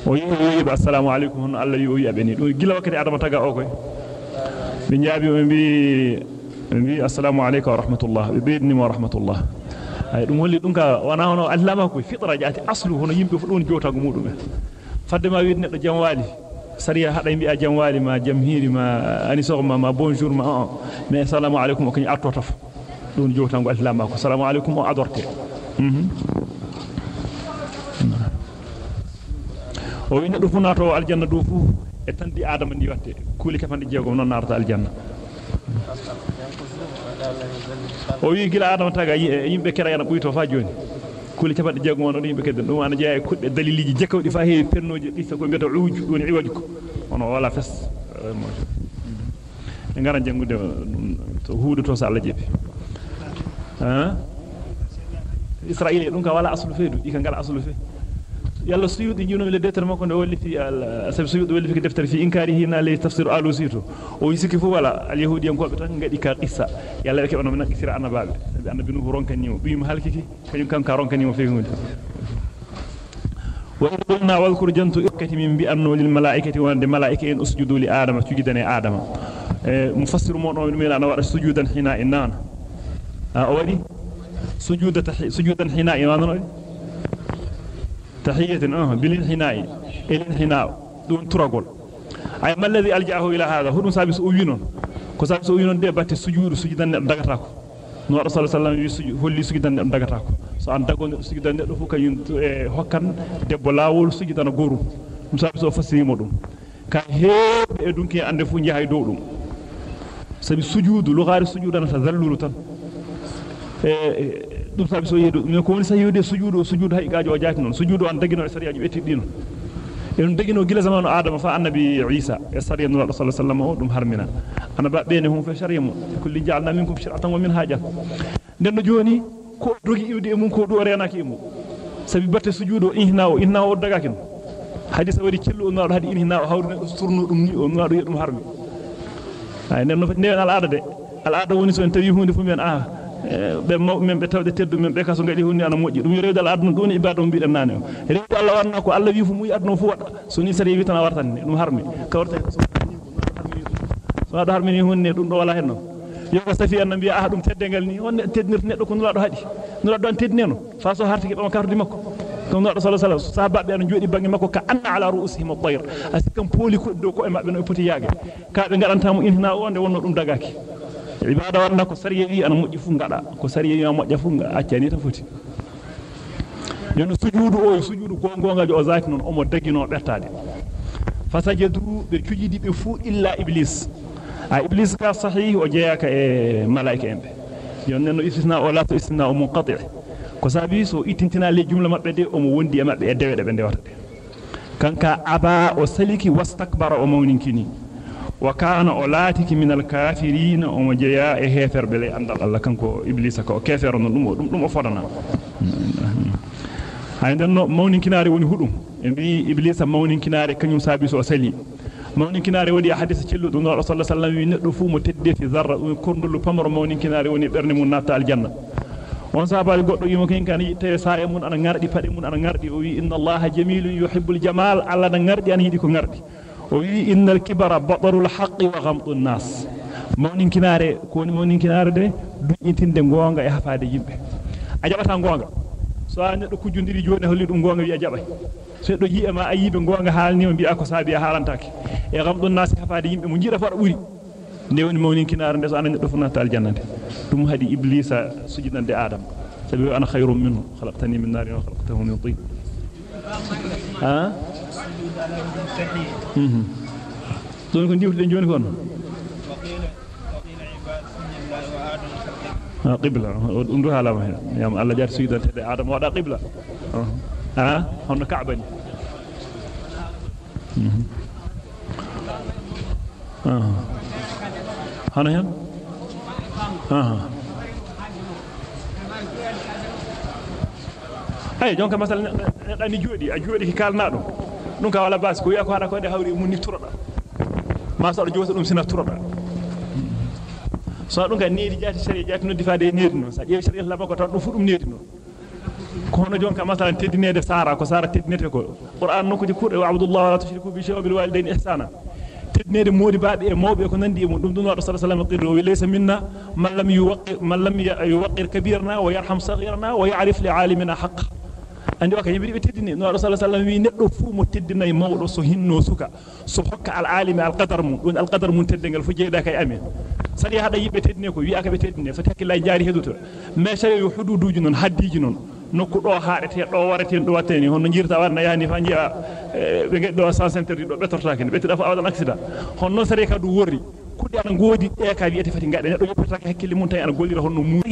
o yi o yi assalamu alaykum hono Allah yi o yi abeni do gila wakati adama taga o koy. Be jaabi o bi bi assalamu alayka wa rahmatullah. Be bedni wa rahmatullah. Ay dum holli dum ka wana hono allama ko fitra jaati aslu hono yimbe fu don jowtango mudum en fadde ma wi neddo jam wali sariya hada mbi a jam wali ma jam hiiri ma ani sogma ma bonjour ma on mais assalamu alaykum o ni artoto don jowtango allama ko assalamu alaykum o adorte. Mhm o wi neddo fu nato aljanna do fu e tandi adama ni watte kuuli kafande jeego non narata aljanna o wi gila adama taga yimbe kera yana buyto fa joni kuuli capande jeego won yimbe kedden dum ana jeeya kudde daliliji jekkawdi fa heewi pennoji dissa ko mbeta uju doni iwaju ko ono wala fes e ngara jangude to huudo to sa Allah jebi ha israila dum ka wala aslu feedu di ka ngala aslu feedu يلا سيود يجون إلى دفتر ما كنا أولي في ال أسب سيود أولي في دفتر في إنكاره هنا لي تفسير آل وسيط ويسك فو ولا اليهود يوم قبل تان قد يكال قصة يلا لك أنا منك كثير أنا بعد. أنا بنو هرون كنيو. بيم هل كي كنيو كان كارون كنيو في هون وإن قلنا والكر جنت إركت من بأن للملائكة وأن الملائكة إن أسجدوا لآدم تجدنا آدم. إيه، مفسر مرنا من ميلا نوار سجودا حين إنان آه، أولي؟ سجودة سجودا حين إنان tahiyatin ah bilin hinai elin hinaa dun turagol ay mal ladhi alja'ahu ila hadha hudum sabi so winon ko sabi so winon de batte sujidan ne dagata ko no rasul sallallahu alaihi wasallam holli sujudan dagata ko so an dago sujudan do fu kayun e hokkan debbo lawol sujudan gorum dum sabi so fasirimo dum ka heebe e dunki ande fu jahay dow dum sabi sujudu lughari sujudan ta zallulu tan e dum sabi so yeedo mi ko woni sa yeede o sujuudu hay gaajo o jaati noon. Non o an dagino e sariya ɗi etidino en dagino gila zamanu adama fa annabi isa e sariya nura alaihi wasallam o ɗum harmina. Ana ba ɓeene hum fa sariya mo kulli ja'alna minkum shir'atan wa min haja nden no jooni ko dogi iwde e mum ko do renaki e mum. Sabi batte sujudu inhinawo o dagaki no. Hadis wadi cellu o on nado hadi o hawri surnu ɗum ni o nulaɗo yo ɗum harmi. Ay nden no ndewen al aada de. Al aada woni so en tawi hunde fu men ah be mawbe men be tawde teddu men ɓe be kaso ngadi hunni ana moji dum rewdal aduna doni ibada e mbi den nane rewdal Allah wanna ko Allah wi fu adduna aduna fu waɗa. So ni sari wi tan wartan dum harmi. Ka wartan e so ada harmini hunni dum do wala hen henno yoga safi annabi ah dum teddengal ni on teddinirta neddo ko nulado hadi nulado don teddineno fa so hartiki bama kardi makko. Ko nulado sallallahu alaihi wasallam sahabbe an jodi bangi makko ka anna ala ru'usihim at-tayr. Asikan poli ko dow ko e mabbe no poti yaage. Ka be ngadanta mo inhina onde wonno dum dagaki ibada wadna ko sariya wi ana moƴƴi fu ngada ko sariya wi moƴƴa fu accani ta foti yono sujudu o sujudu ko gongajo o zati non omo dagino bettade fasajadu be cujidi be fu illa iblis. A iblis ka sahih o jeeyaka e malaika embe yonnen no istisna o la to istisna o munqati. Ko sabi so itintina le jumla mabbe de omo wondi e mabbe e dewede be dewata de. Kanka aba o saliki wastakbara o mawninkini وكان أولاتك من الكافرين ومجيا إيه هيفر بلا عند الله كان كو إبليس كو كافر نلوم نلوم نلوم أفرنا. عند مون كناري ونهلوم إبلي إبليس مون كناري كان يسابي سوسيلي مون كناري ودي أحدث كله دون الله صلى الله عليه وسلم ينفوا متدد في ذرة. ويكون له فمر مون كناري ونبرني من نات الجنة. on saabaali goɗɗo wima ken kan yitte sa e mun ana ngarɗi paɗe mun ana ngarɗi o wi inna allaha jamilun yuhibbul jamal allah إن الكبر بطر الحق وغمط الناس. مونين كناري كون مونين كناري دي دو انتين دي غونغا يا فادي ييب اجابتا غونغا. سو ان دو كوجو ندي جوني هولي دو غونغا يا جابي سي دو جي أما اييب غونغا حالني مبي اكو سابي حالانتاك يا غمط الناس يا فادي ييب مونجي رفار اوري ني مونين كنار ندي سو دو فنا تال جنان دي دوم هادي إبليس سجدان دي آدم. سبي أنا خير منه. خلقتني من نار وخلقته من طين. Don ko diwde joni kon ha qibla dum do halama hen yam alla jar sujudante de adam wada qibla ha hono ka'bani mhm ah hana hen aha ay jonka masal dani jodi a jodi ki kalna dum ko de hawri mun ni turoda ma so do joso dum sina turoda so dum ka needi jati sari jati no difade needi non sa yewi sari laba ko tan dum fu dum needi non ko hono jonka masal teddinede sara ko sara teddinete ko qur'an nokkuji kurde wa abdullah wa la tushriku bi shay'in bil walidayni ihsana tednede modi baade e mawbe ko nandi e mum dum dum wado sallallahu alaihi wasallam laysa minna man lam yuwaqqir man lam yuwaqqir kabirna wa yarham saghirna wa ya'rif li alimina haqq andi waka yimbe be teddini no waɗo sallallahu alaihi wi neddo fu mo teddinayi mawɗo so hinno suka. So hokka al alimi al qadar mum dun al qadar mum teddengal fu jeeda kay amen sadi hada yimbe teddine ko wi aka be teddine fati hakkilla jaari heduto mais yo hududuji non haddiji non nokku do haadete do warete do watteni hono jirta warna yani fa jiya be geddo sans interdit do betortaake be tida fa awadan accident. Hono ka du worri kudde ana goodi e ka wiete fati ngade neddo yoppatake hakkille mum tawi ana gollira hono mu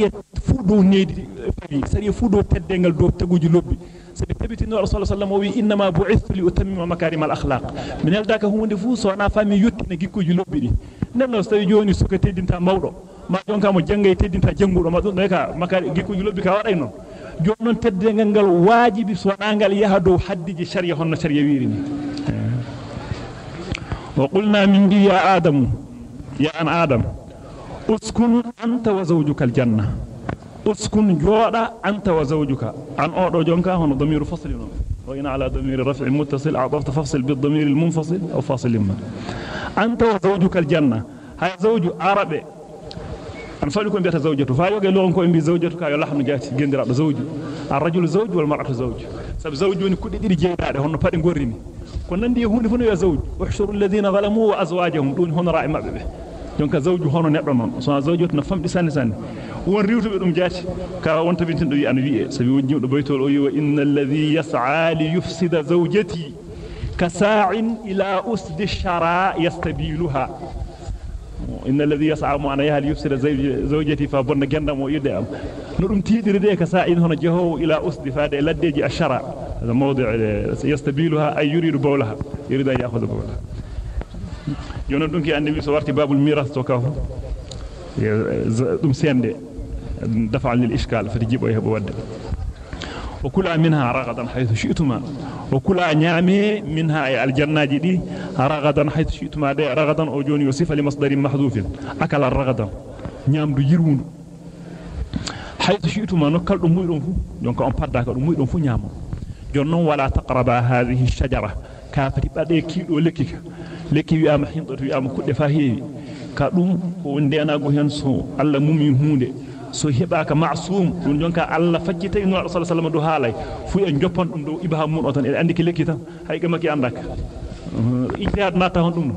fu do needi pabi sari fu do teddengal do taguji lobbi sabi tabitino rasul alaihi wasallam inma bu'ithtu li utammima makarim al akhlaq min aldaka hunde fu so na fami yottina gikkuji lobbi di nenno so tawi joni suka teddinta mawdo ma jonka mo jangay teddinta jangudo ma dum ka makari gikkuji lobbi ka waday non joni non teddengal ngal wajibi so nangal yaha dow haddiji sharia honno sharia wirini wa qulna min di ya adam ya an adam uskun anta wa zawjuka al janna اسكن جوارا انت وزوجك عن أو دو جونكا هو ضمير فصل وين على ضمير رفع متصل اعطف تفصل بالضمير المنفصل أو فاصل اما انت وزوجك الجنه هاي زوج عربي أنا فالكم بيت زوجته فهي وجه لون كم بيت زوجته كأي الله من جات جند رأب زوج الرجل زوج والمرأة زوج سب زوج من كل دير جيل هذا هون بارين قريني كنا ندي هون فنو يا زوج وحشر الذين ظلموا وأزواجهم دون هون رأي ما به be donc zawju hono neddo non so zawjatu na famdi sanne sanne won riwtube dum jati ka won tabintin do wi an wi'e sabi won jimdo baytol o yi wa innal ladhi yas'a li yufsida zawjati kasa'in ila usdi shara yastabiluha inna alladhi yas'a ma ana yahli yufsida zawjati fa bonna gendam o yidde am no dum tidiride ka sa'in hono jeho ila usdi faade laddeji ashara hada mawdi' yastabiluha ay yuridu bawlaha yuridu an ya'khudha bawlaha jona dum ki andi so warti babul miras to kaw. Dum sende dafa lil ishkal fati jibo e hebo wadde. وكلا منها رغدا حيث شئتما وكلا نعمي منها أي الجنة دي رغدا حيث شئتما دي رغدا أو جوني يصف لمصدر محذوف أكل الرغدا نعم دو يرون حيث شئتما نكال دو مويدون فو دونك أم باداك دو مويدون فو نعم جنون ولا تقربا هذه الشجرة كافتي بدي كيدو لكيك لكي ويام حينطة ويام كود فاهي كادوم ko wonde ana go hen so alla mumi hunde so hebaka ma'sum dun jonka Allah fajjita inna rasul sallallahu alaihi wasallam do fu en joppon dum do ibham mun o tan e andi ki lekki tan hay gamaki andaka ijtihad nata hon dum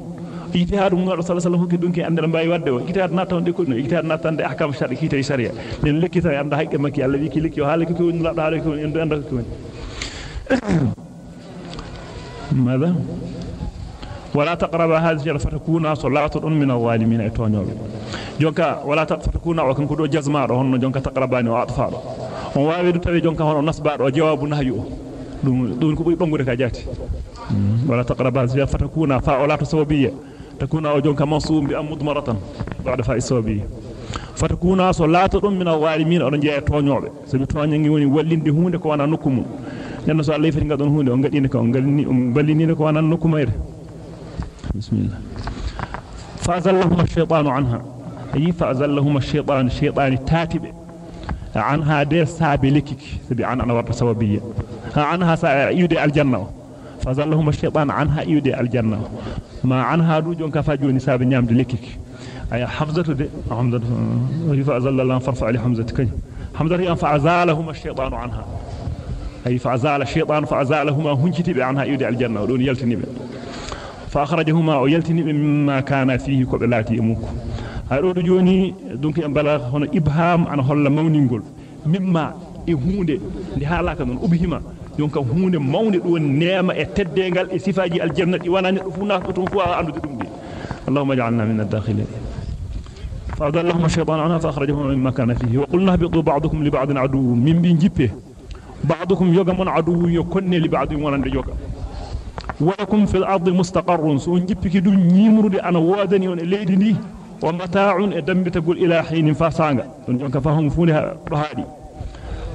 ijtihad mun rasul sallallahu alaihi wasallam ki andal mbay wadde o ijtihad nata hon de ko ijtihad nata de ahkam shari ki tay sharia den lekki tan anda hay gamaki Allah wi ki lekki o halaki ko woni labdo halaki ko en do andaka ko ماذا ولا تقرب هذه الشجرة فتكون صلاة من الظالمين اتونيو جونكا ولا فتكون وكان كدو جزما دو هون جونكا تقرباني واطفا on waawi tawi jonka hono nasbaado jawabu nahyu dum dum ko buri bangude ka jati wala taqraba ziya fatakuna fa wala tasawbiya takuna o jonka mansub bi amudmaratan ba'da fa isawbiya fatakuna so laata dum min awalimin on jeya toñobe sabi toñangi woni wallinde hunde ko wana nokkumu nenno so Allah fati ngadon hunde on gadini ko on galni um ballini ko wana nokkumayre bismillah فأزلهم الشيطان عنها. أي فأزلهم الشيطان الشيطان تاتب عنها دير سابي لكك. سبي عن أنا ورد سوابية عنها يودي الجنة. فأزلهم الشيطان عنها يودي الجنة. ما عنها روجون كفاجوني سابي نعم لكك. أي حمزة دي. حمزة فأزل الله فرفع لي حمزة كي. حمزة هي فأزالهم الشيطان عنها. أي فأزال الشيطان فأزالهما هنجتي عنها يودي الجنة. ودون يلتني به فأخرجهما ويلتني مما كان فيه قبلاتي أموك هذا جوني دونك أمبلا هنا إبهام أنا هلا مونينغول مما إهونde ndi halaka non ubhima donc hunde mawne do neema e teddengal e sifaji aljanna di wana neddo fu nafa ton fu andude الشيطان عنها فأخرجهم مما كان فيه. وقلنا اهبطوا بعضكم لبعض عدو من بين جيبه بعضكم يوغا من عدو يكون لبعض ونند يوغا ولكم في الأرض مستقر. سنجبك دون نيمر أنا وادني أنا ليدي ومتاع دمي تقول إلى حين فاسانا سنجبك فهم فونها رهادي.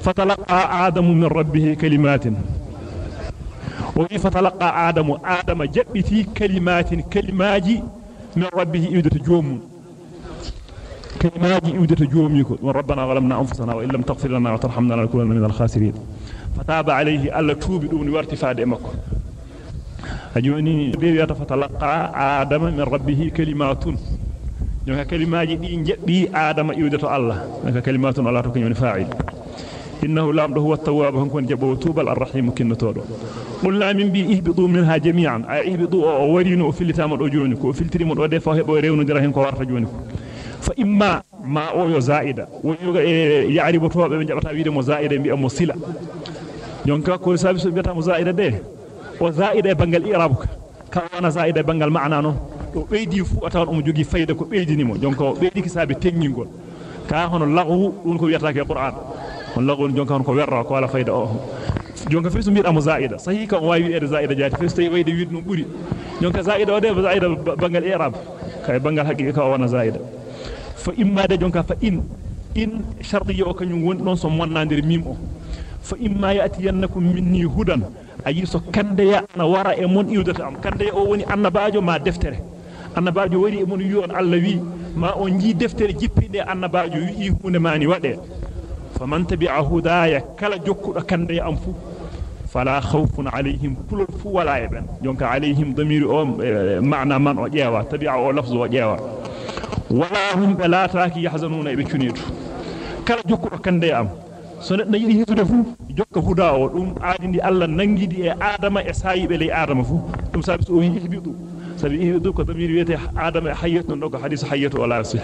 فتلقى آدم من ربه كلمات. وفي فتلقى آدم. آدم جبتي كلمات. كلمات من ربه إيدة جوم. كلمات إيدة جوم يقول ربنا ظلمنا أنفسنا وإن لم تغفر لنا وترحمنا لنكون من الخاسرين. فتاب عليه ألا توب دون وارتفاد مكه ajoni be wiata fatalaqa adama min rabbih kalimatun jonka kalimaaji di jebbi adama iwdeto Allah naka kalimatun Allah to kanyoni fa'il innahu lamdu huwa at-tawwab hankon jabo tubal ar-rahim kinnotodo qulna min bi ihbidu minha jami'an ay ihbidu o warino o filitama do joni ko filtirimo do defa hebo rewnodira hen ko warta joni ko fa imma ma o yo zaida woni e yaaribo tobe be jabata wiide mo zaida mbi mo sila jonka ko sabi so biata mo zaida de o zaida e bangal i'rabuka ka wana zaida e bangal ma'na non do beedi fu atawan um jogi fayda ko beedinimo jonka o beedi ki sabe tengingol ka hono lagu dun ko wiyata ke qur'an on lagu jonka on ko werro ko wala fayda o jonka fesu so amo zaida sahi kan wawi ede zaida jati fesu tawi wayde wiid no buri jonka zaida o de zaida bangal i'rab e bangal haqiqa ka wana zaida fa imma de jonka fa in in shartiyo o kanyum woni don so monnadir mim o fa imma yatiyannakum minni hudan ayi so kande ya na wara e mon iwdata am kande o woni annabaajo ma deftere annabaajo wari e mon wi on Allah wi ma on ji deftere jippinde annabaajo wi hunde mani wade faman tabi'a hudaya kala jokkudo kande am fu fala khawfun alayhim kulul fu wala eben jonka alayhim damiri o maana man o jeewa tabi'a o lafzu o jeewa wala hum belataaki yahzanuna be cunitu kala jokkudo kande am so neddo yidi hesude fu jokka huda o dum aadindi Allah nangidi e adama e sayibe ley adama fu dum sabi so wi ihbidu sabi ihbidu ko damir wiete adama e hayyatu non ko hadith hayyatu wala sih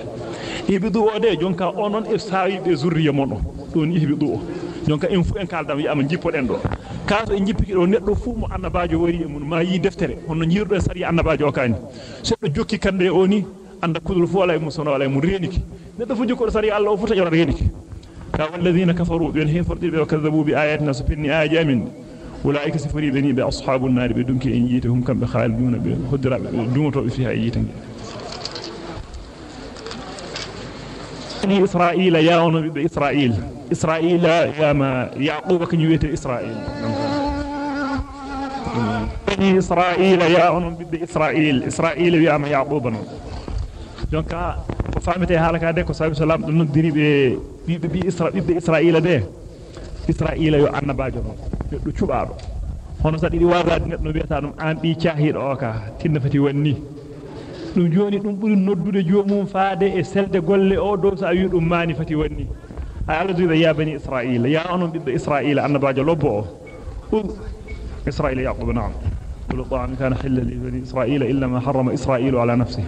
ihbidu o de jonka onon e sayibe zurriya mon o. Don ihbidu o. Jonka en fu en kaldam yi am jippoden do kaato e jippiki do neddo fu mo annabaajo wari e mun ma yi deftere. Hono nyirdo sari annabaajo o kani seddo jokki kande o ni anda kudul fu wala e musono wala e mun reniki neddo fu jokko sari Allah o fu tajon reniki والذين كفروا بأنهم فرد وكذبوا بآياتنا سفني آجا من. أولئك سفري بني بأصحاب النار بدونك إن جيتهم كم بخالدون بخدر دومتوا فيها إيتن بني إسرائيل يا بإسرائيل إسرائيل. يا ما يعقوب كن يويت إسرائيل. بني إسرائيل يا بإسرائيل إسرائيل. يا ما يعقوب. ko famete halaka de ko sabi salam dum noddiri be bibe bi isra bibbe israila de israila yo annabajo non do cubaado hono sa didi wazade neddo wiata dum an bi caahido o ka tinna fati wanni dum joni dum buri noddude jomum faade e selde golle o do sa wi dum mani fati wanni ala يا بني إسرائيل يا أنهم بإسرائيل أن باجا لبو إسرائيل يعقوب نعم كل طعام كان حلا لبني إسرائيل إلا ما حرم إسرائيل على نفسه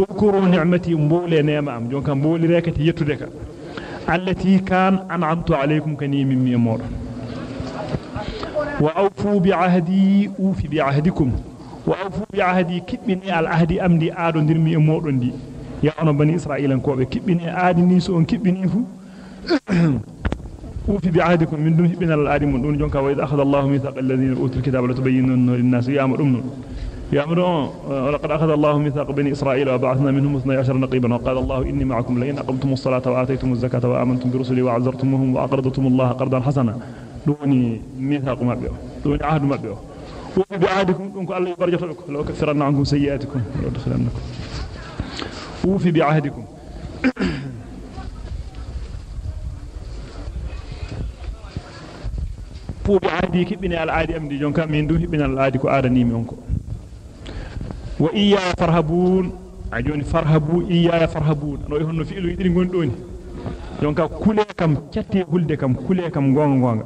اذكروا نعمتي مبولي نعمة. أم جون كان مبولي ريكتي يتدك التي كان أنعمت عليكم كني من ميمور وأوفوا بعهدي أوفي بعهدكم. وأوفوا بعهدي كبني العهد أمدي آدون دير ميمور دي. يا أنا بني إسرائيل كوبي كبني آدي نيسو كبني فو أوفي بعهدكم. من دون بنا الآدم من دون جونكا وإذا أخذ الله ميثاق الذين أوتوا الكتاب لتبينن للناس يا أمر أمن يا أمر ولقد أخذ الله ميثاق بني إسرائيل وبعثنا منهم 12 نقيبا وقال الله إني معكم لئن أقمتم الصلاة وآتيتم الزكاة وآمنتم برسلي وعزرتموهم وأقرضتم الله قرضا حسنا. دوني ميثاق ما بيو. دوني عهد ما بيو. بعهدكم دونك الله يبرجتكم لو كفرنا عنكم سيئاتكم. لو دخلنكم وفي بعهدكم. al aadi amdi jonka min du hiɓɓina al aadi ko aadanimi on ko wa iyya farhabun. A joni farhabu iyya farhabun. No honno fiilu yidiri gondoni jonka kule kam ciatti hulde kam kule kam gonga gonga